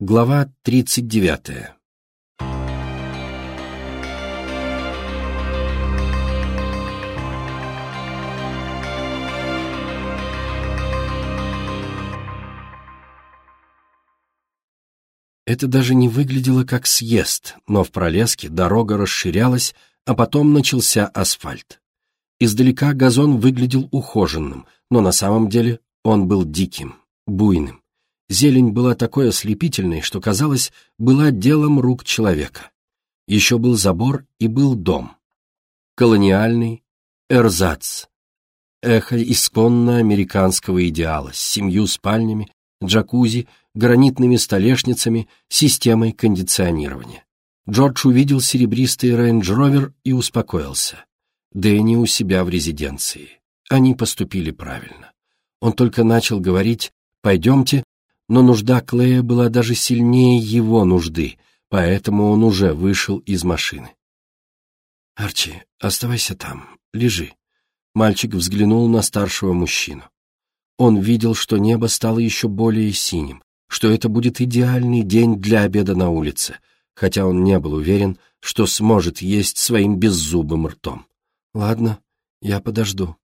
Глава 39 Это даже не выглядело как съезд, но в пролеске дорога расширялась, а потом начался асфальт. Издалека газон выглядел ухоженным, но на самом деле он был диким, буйным. Зелень была такой ослепительной, что, казалось, была делом рук человека. Еще был забор и был дом. Колониальный эрзац. Эхо исконно американского идеала с семью спальнями, джакузи, гранитными столешницами, системой кондиционирования. Джордж увидел серебристый рейндж-ровер и успокоился. Дэнни у себя в резиденции. Они поступили правильно. Он только начал говорить «пойдемте», но нужда Клея была даже сильнее его нужды, поэтому он уже вышел из машины. «Арчи, оставайся там, лежи». Мальчик взглянул на старшего мужчину. Он видел, что небо стало еще более синим, что это будет идеальный день для обеда на улице, хотя он не был уверен, что сможет есть своим беззубым ртом. «Ладно, я подожду».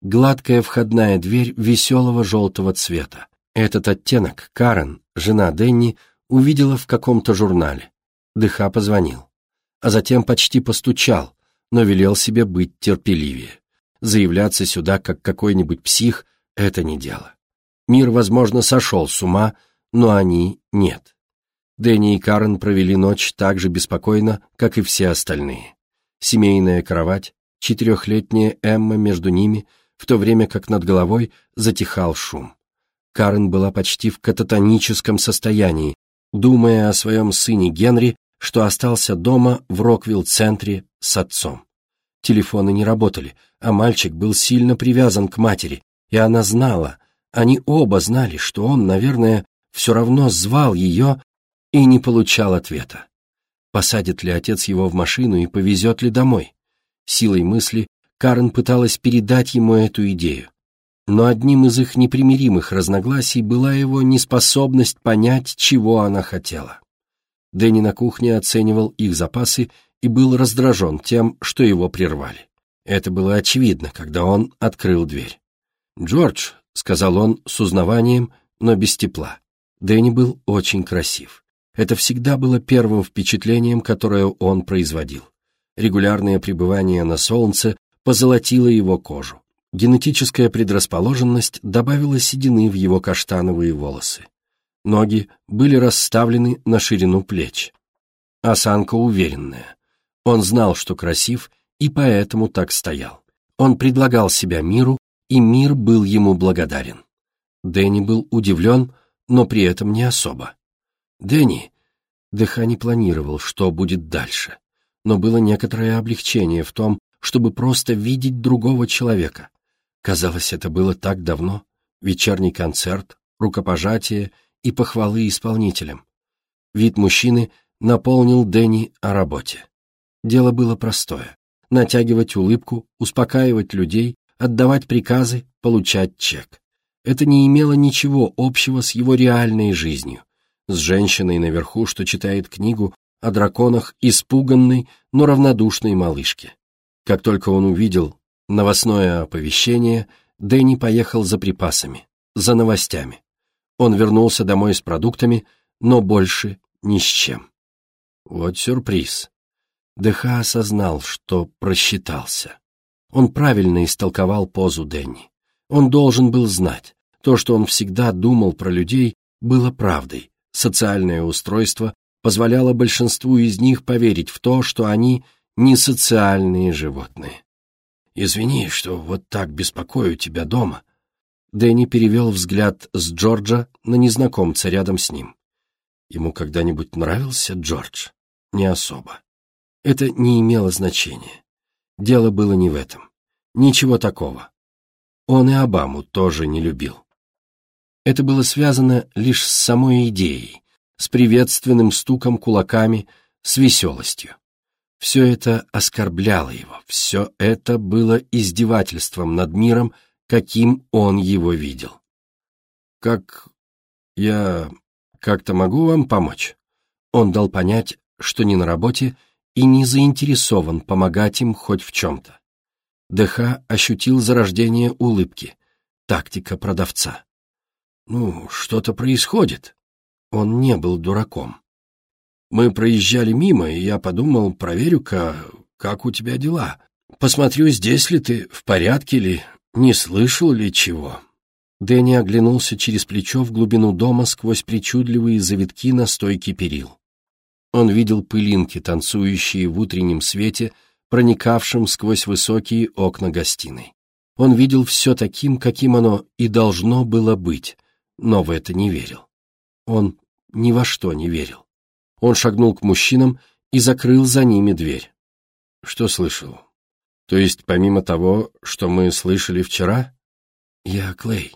Гладкая входная дверь веселого желтого цвета. Этот оттенок Карен, жена Денни, увидела в каком-то журнале. Дыха позвонил. А затем почти постучал, но велел себе быть терпеливее. Заявляться сюда, как какой-нибудь псих, это не дело. Мир, возможно, сошел с ума, но они нет. Дэнни и Карен провели ночь так же беспокойно, как и все остальные. Семейная кровать, четырехлетняя Эмма между ними, в то время как над головой затихал шум. Карен была почти в кататоническом состоянии, думая о своем сыне Генри, что остался дома в Роквилл-центре с отцом. Телефоны не работали, а мальчик был сильно привязан к матери, и она знала, они оба знали, что он, наверное, все равно звал ее и не получал ответа. Посадит ли отец его в машину и повезет ли домой? Силой мысли Карен пыталась передать ему эту идею. Но одним из их непримиримых разногласий была его неспособность понять, чего она хотела. Дэнни на кухне оценивал их запасы и был раздражен тем, что его прервали. Это было очевидно, когда он открыл дверь. «Джордж», — сказал он с узнаванием, но без тепла. Дэнни был очень красив. Это всегда было первым впечатлением, которое он производил. Регулярное пребывание на солнце позолотило его кожу. Генетическая предрасположенность добавила седины в его каштановые волосы. Ноги были расставлены на ширину плеч. Осанка уверенная. Он знал, что красив, и поэтому так стоял. Он предлагал себя миру, и мир был ему благодарен. Дэнни был удивлен, но при этом не особо. «Дэнни!» Деха не планировал, что будет дальше, но было некоторое облегчение в том, чтобы просто видеть другого человека. Казалось, это было так давно. Вечерний концерт, рукопожатие и похвалы исполнителям. Вид мужчины наполнил Дэнни о работе. Дело было простое. Натягивать улыбку, успокаивать людей, отдавать приказы, получать чек. Это не имело ничего общего с его реальной жизнью, с женщиной наверху, что читает книгу о драконах испуганной, но равнодушной малышке. Как только он увидел новостное оповещение, Дэнни поехал за припасами, за новостями. Он вернулся домой с продуктами, но больше ни с чем. Вот сюрприз. ДХ осознал, что просчитался. Он правильно истолковал позу Дэнни. Он должен был знать, то, что он всегда думал про людей, было правдой. Социальное устройство позволяло большинству из них поверить в то, что они не социальные животные. «Извини, что вот так беспокою тебя дома». Дэнни перевел взгляд с Джорджа на незнакомца рядом с ним. Ему когда-нибудь нравился Джордж? Не особо. Это не имело значения. Дело было не в этом. Ничего такого. Он и Обаму тоже не любил. Это было связано лишь с самой идеей, с приветственным стуком кулаками, с веселостью. Все это оскорбляло его, все это было издевательством над миром, каким он его видел. Как я... как-то могу вам помочь?» Он дал понять, что не на работе и не заинтересован помогать им хоть в чем-то. ДХ ощутил зарождение улыбки. Тактика продавца. «Ну, что-то происходит». Он не был дураком. «Мы проезжали мимо, и я подумал, проверю-ка, как у тебя дела. Посмотрю, здесь ли ты, в порядке ли, не слышал ли чего». Дэнни оглянулся через плечо в глубину дома сквозь причудливые завитки на стойке перил. Он видел пылинки, танцующие в утреннем свете, проникавшем сквозь высокие окна гостиной. Он видел все таким, каким оно и должно было быть, но в это не верил. Он ни во что не верил. Он шагнул к мужчинам и закрыл за ними дверь. Что слышал? То есть, помимо того, что мы слышали вчера? Я Клей.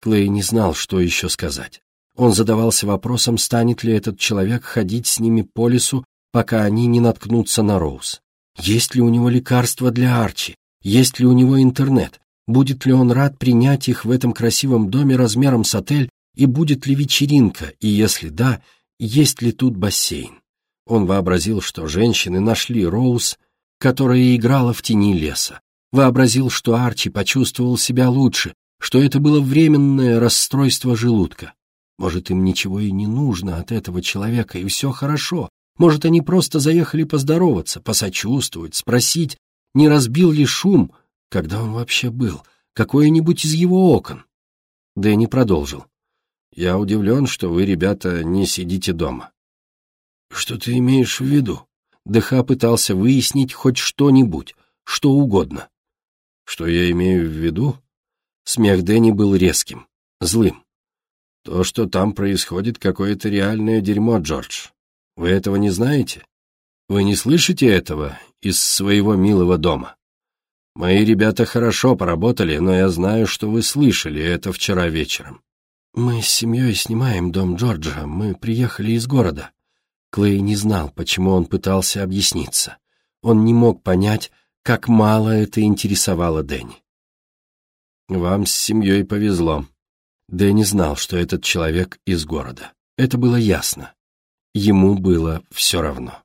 Клей не знал, что еще сказать. Он задавался вопросом, станет ли этот человек ходить с ними по лесу, пока они не наткнутся на Роуз. Есть ли у него лекарства для Арчи? Есть ли у него интернет? Будет ли он рад принять их в этом красивом доме размером с отель? И будет ли вечеринка? И если да, есть ли тут бассейн? Он вообразил, что женщины нашли Роуз, которая играла в тени леса. Вообразил, что Арчи почувствовал себя лучше, что это было временное расстройство желудка. Может, им ничего и не нужно от этого человека, и все хорошо. Может, они просто заехали поздороваться, посочувствовать, спросить, не разбил ли шум, когда он вообще был, какое-нибудь из его окон. Дэнни продолжил. «Я удивлен, что вы, ребята, не сидите дома». «Что ты имеешь в виду?» ДХ пытался выяснить хоть что-нибудь, что угодно. «Что я имею в виду?» Смех Дэнни был резким, злым. То, что там происходит, какое-то реальное дерьмо, Джордж. Вы этого не знаете? Вы не слышите этого из своего милого дома? Мои ребята хорошо поработали, но я знаю, что вы слышали это вчера вечером. Мы с семьей снимаем дом Джорджа, мы приехали из города. Клей не знал, почему он пытался объясниться. Он не мог понять, как мало это интересовало Дэнни. «Вам с семьей повезло», Дэнни знал, что этот человек из города. Это было ясно. Ему было все равно.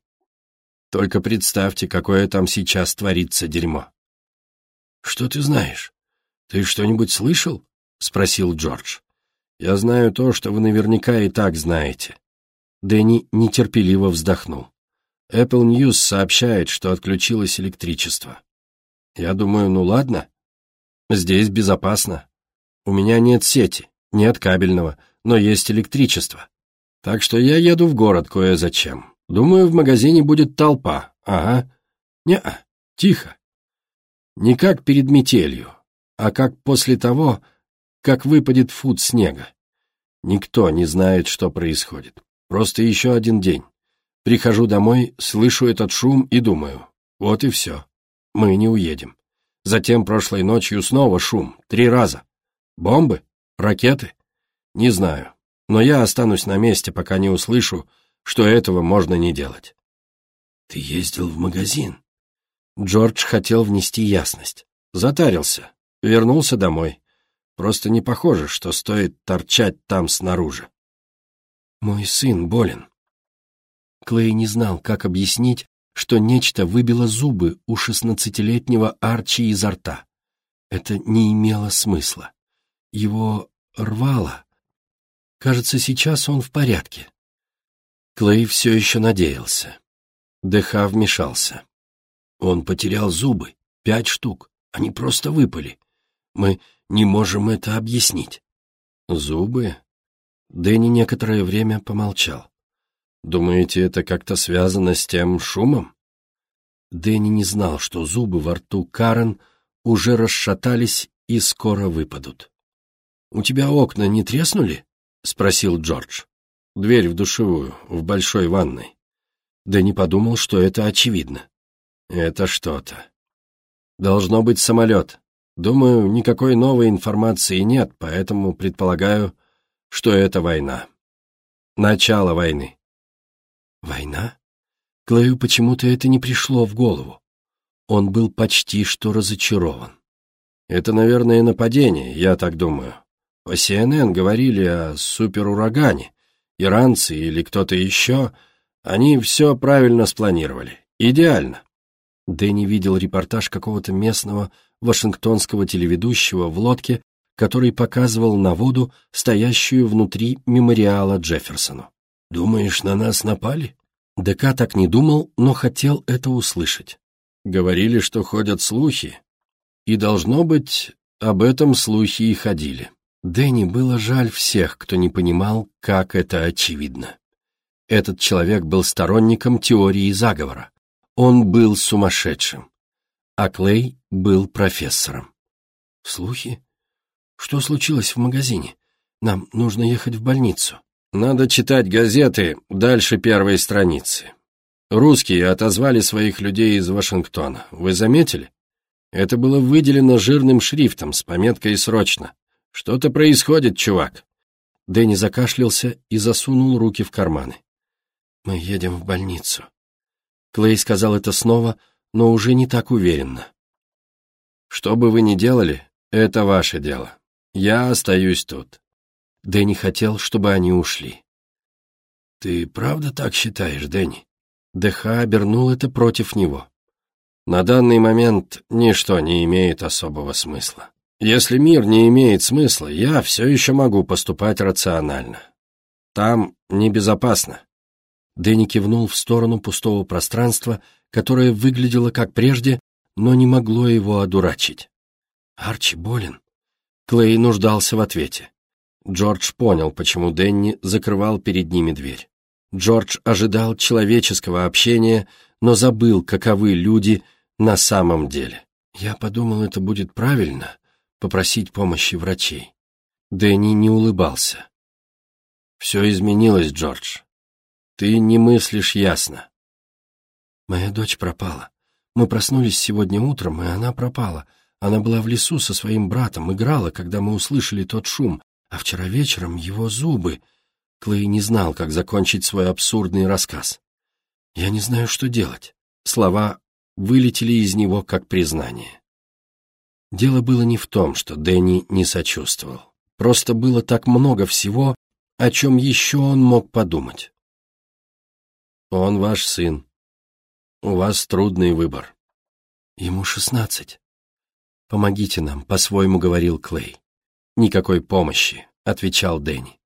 Только представьте, какое там сейчас творится дерьмо. «Что ты знаешь? Ты что-нибудь слышал?» — спросил Джордж. «Я знаю то, что вы наверняка и так знаете». Дэнни нетерпеливо вздохнул. Apple News сообщает, что отключилось электричество. Я думаю, ну ладно. Здесь безопасно. У меня нет сети, нет кабельного, но есть электричество. Так что я еду в город кое-зачем. Думаю, в магазине будет толпа. Ага. Не-а, тихо. Не как перед метелью, а как после того, как выпадет фут снега. Никто не знает, что происходит. Просто еще один день. Прихожу домой, слышу этот шум и думаю, вот и все. Мы не уедем. Затем прошлой ночью снова шум, три раза. Бомбы? Ракеты? Не знаю. Но я останусь на месте, пока не услышу, что этого можно не делать. Ты ездил в магазин? Джордж хотел внести ясность. Затарился. Вернулся домой. Просто не похоже, что стоит торчать там снаружи. Мой сын болен. Клей не знал, как объяснить, что нечто выбило зубы у шестнадцатилетнего Арчи изо рта. Это не имело смысла. Его рвало. Кажется, сейчас он в порядке. Клей все еще надеялся. ДХ вмешался. Он потерял зубы, пять штук. Они просто выпали. Мы не можем это объяснить. Зубы? Дэнни некоторое время помолчал. Думаете, это как-то связано с тем шумом? Дэнни не знал, что зубы во рту Карен уже расшатались и скоро выпадут. «У тебя окна не треснули?» — спросил Джордж. «Дверь в душевую, в большой ванной». Не подумал, что это очевидно. «Это что-то. Должно быть самолет. Думаю, никакой новой информации нет, поэтому предполагаю, что это война. Начало войны». «Война?» Клею почему-то это не пришло в голову. Он был почти что разочарован. «Это, наверное, нападение, я так думаю. По CNN говорили о суперурагане, иранцы или кто-то еще, они все правильно спланировали. Идеально. Дэнни видел репортаж какого-то местного вашингтонского телеведущего в лодке, который показывал на воду, стоящую внутри мемориала Джефферсону. «Думаешь, на нас напали?» ДК так не думал, но хотел это услышать. Говорили, что ходят слухи, и, должно быть, об этом слухи и ходили. Дэнни было жаль всех, кто не понимал, как это очевидно. Этот человек был сторонником теории заговора. Он был сумасшедшим. А Клей был профессором. Слухи? Что случилось в магазине? Нам нужно ехать в больницу. Надо читать газеты дальше первой страницы. Русские отозвали своих людей из Вашингтона. Вы заметили? Это было выделено жирным шрифтом с пометкой «Срочно». Что-то происходит, чувак. Дэнни закашлялся и засунул руки в карманы. Мы едем в больницу. Клей сказал это снова, но уже не так уверенно. Что бы вы ни делали, это ваше дело. Я остаюсь тут. Дэнни хотел, чтобы они ушли. «Ты правда так считаешь, Дэнни?» ДХ обернул это против него. «На данный момент ничто не имеет особого смысла. Если мир не имеет смысла, я все еще могу поступать рационально. Там небезопасно». Дэнни кивнул в сторону пустого пространства, которое выглядело как прежде, но не могло его одурачить. «Арчи болен». Клей нуждался в ответе. Джордж понял, почему Дэнни закрывал перед ними дверь. Джордж ожидал человеческого общения, но забыл, каковы люди на самом деле. Я подумал, это будет правильно — попросить помощи врачей. Дэнни не улыбался. «Все изменилось, Джордж. Ты не мыслишь ясно». «Моя дочь пропала. Мы проснулись сегодня утром, и она пропала. Она была в лесу со своим братом, играла, когда мы услышали тот шум, а вчера вечером его зубы... Клей не знал, как закончить свой абсурдный рассказ. «Я не знаю, что делать». Слова вылетели из него как признание. Дело было не в том, что Дэнни не сочувствовал. Просто было так много всего, о чем еще он мог подумать. «Он ваш сын. У вас трудный выбор». «Ему шестнадцать. Помогите нам», — по-своему говорил Клей. «Никакой помощи», — отвечал Дэнни.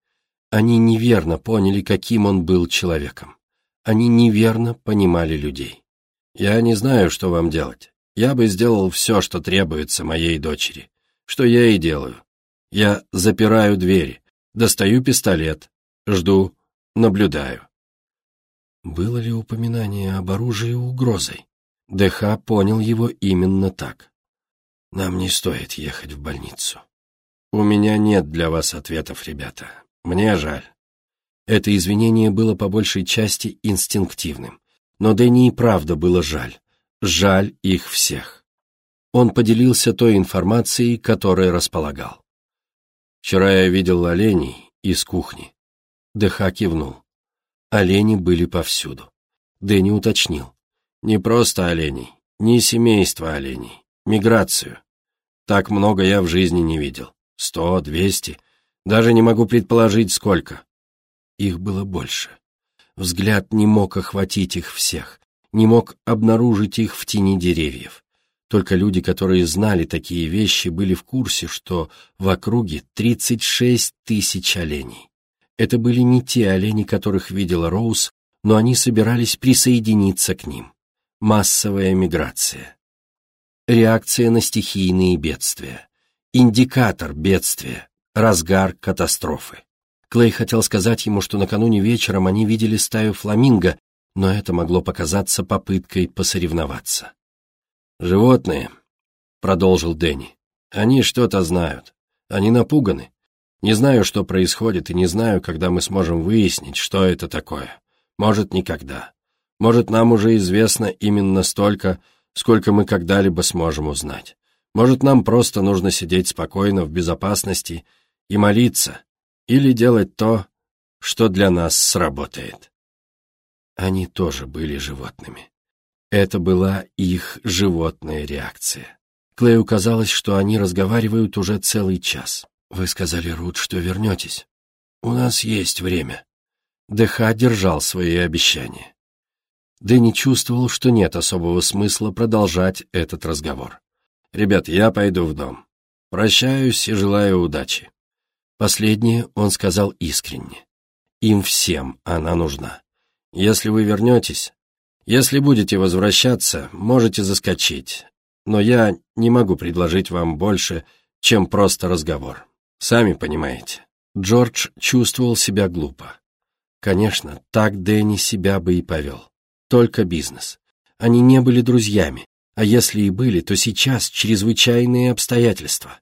Они неверно поняли, каким он был человеком. Они неверно понимали людей. «Я не знаю, что вам делать. Я бы сделал все, что требуется моей дочери. Что я и делаю. Я запираю двери, достаю пистолет, жду, наблюдаю». Было ли упоминание об оружии угрозой? ДХ понял его именно так. «Нам не стоит ехать в больницу». «У меня нет для вас ответов, ребята. Мне жаль». Это извинение было по большей части инстинктивным. Но Дэнни и правда было жаль. Жаль их всех. Он поделился той информацией, которой располагал. «Вчера я видел оленей из кухни». ДХ кивнул. Олени были повсюду. Дэнни уточнил. «Не просто оленей, не семейство оленей, миграцию. Так много я в жизни не видел. Сто, двести. Даже не могу предположить, сколько. Их было больше. Взгляд не мог охватить их всех, не мог обнаружить их в тени деревьев. Только люди, которые знали такие вещи, были в курсе, что в округе 36 тысяч оленей. Это были не те олени, которых видела Роуз, но они собирались присоединиться к ним. Массовая миграция. Реакция на стихийные бедствия индикатор бедствия, разгар катастрофы. Клей хотел сказать ему, что накануне вечером они видели стаю фламинго, но это могло показаться попыткой посоревноваться. «Животные», — продолжил Дэнни, — «они что-то знают. Они напуганы. Не знаю, что происходит, и не знаю, когда мы сможем выяснить, что это такое. Может, никогда. Может, нам уже известно именно столько, сколько мы когда-либо сможем узнать. Может, нам просто нужно сидеть спокойно в безопасности и молиться, или делать то, что для нас сработает. Они тоже были животными. Это была их животная реакция. Клею казалось, что они разговаривают уже целый час. «Вы сказали, Рут, что вернетесь. У нас есть время. ДХ держал свои обещания. Дэнни чувствовал, что нет особого смысла продолжать этот разговор. «Ребят, я пойду в дом. Прощаюсь и желаю удачи». Последнее он сказал искренне. Им всем она нужна. Если вы вернетесь, если будете возвращаться, можете заскочить. Но я не могу предложить вам больше, чем просто разговор. Сами понимаете. Джордж чувствовал себя глупо. Конечно, так Дэнни себя бы и повел. Только бизнес. Они не были друзьями, а если и были, то сейчас чрезвычайные обстоятельства.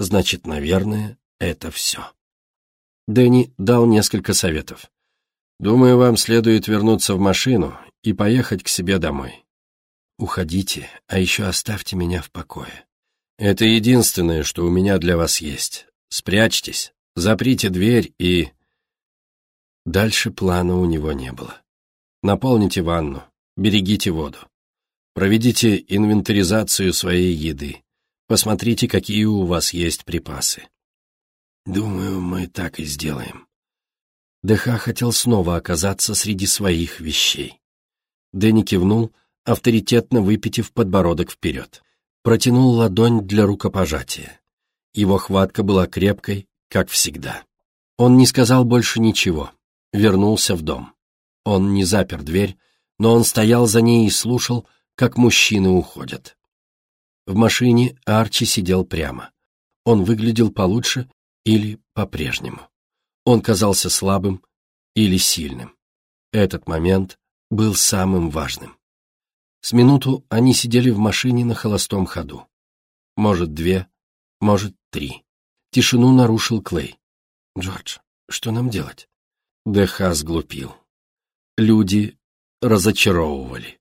Значит, наверное, это все. Дэнни дал несколько советов. «Думаю, вам следует вернуться в машину и поехать к себе домой. Уходите, а еще оставьте меня в покое. Это единственное, что у меня для вас есть. Спрячьтесь, заприте дверь и...» Дальше плана у него не было. Наполните ванну, берегите воду. Проведите инвентаризацию своей еды. Посмотрите, какие у вас есть припасы. Думаю, мы так и сделаем. ДХ хотел снова оказаться среди своих вещей. Дэнни кивнул, авторитетно выпитив подбородок вперед. Протянул ладонь для рукопожатия. Его хватка была крепкой, как всегда. Он не сказал больше ничего, вернулся в дом. Он не запер дверь, но он стоял за ней и слушал, как мужчины уходят. В машине Арчи сидел прямо. Он выглядел получше или по-прежнему. Он казался слабым или сильным. Этот момент был самым важным. С минуту они сидели в машине на холостом ходу. Может, две, может, три. Тишину нарушил Клей. «Джордж, что нам делать?» ДХ сглупил. Люди разочаровывали.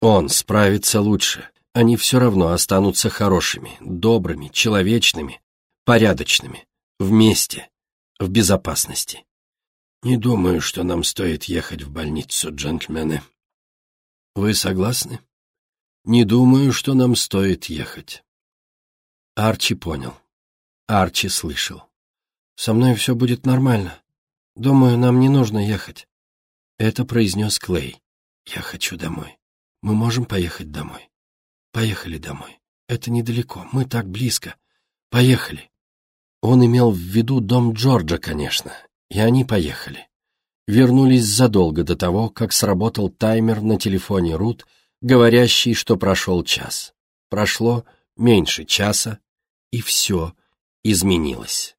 Он справится лучше. Они все равно останутся хорошими, добрыми, человечными, порядочными вместе, в безопасности. Не думаю, что нам стоит ехать в больницу, джентльмены. Вы согласны? Не думаю, что нам стоит ехать. Арчи понял. Арчи слышал. Со мной все будет нормально. Думаю, нам не нужно ехать. Это произнес Клей. Я хочу домой. Мы можем поехать домой. Поехали домой. Это недалеко, мы так близко. Поехали. Он имел в виду дом Джорджа, конечно, и они поехали. Вернулись задолго до того, как сработал таймер на телефоне Рут, говорящий, что прошел час. Прошло меньше часа, и все изменилось.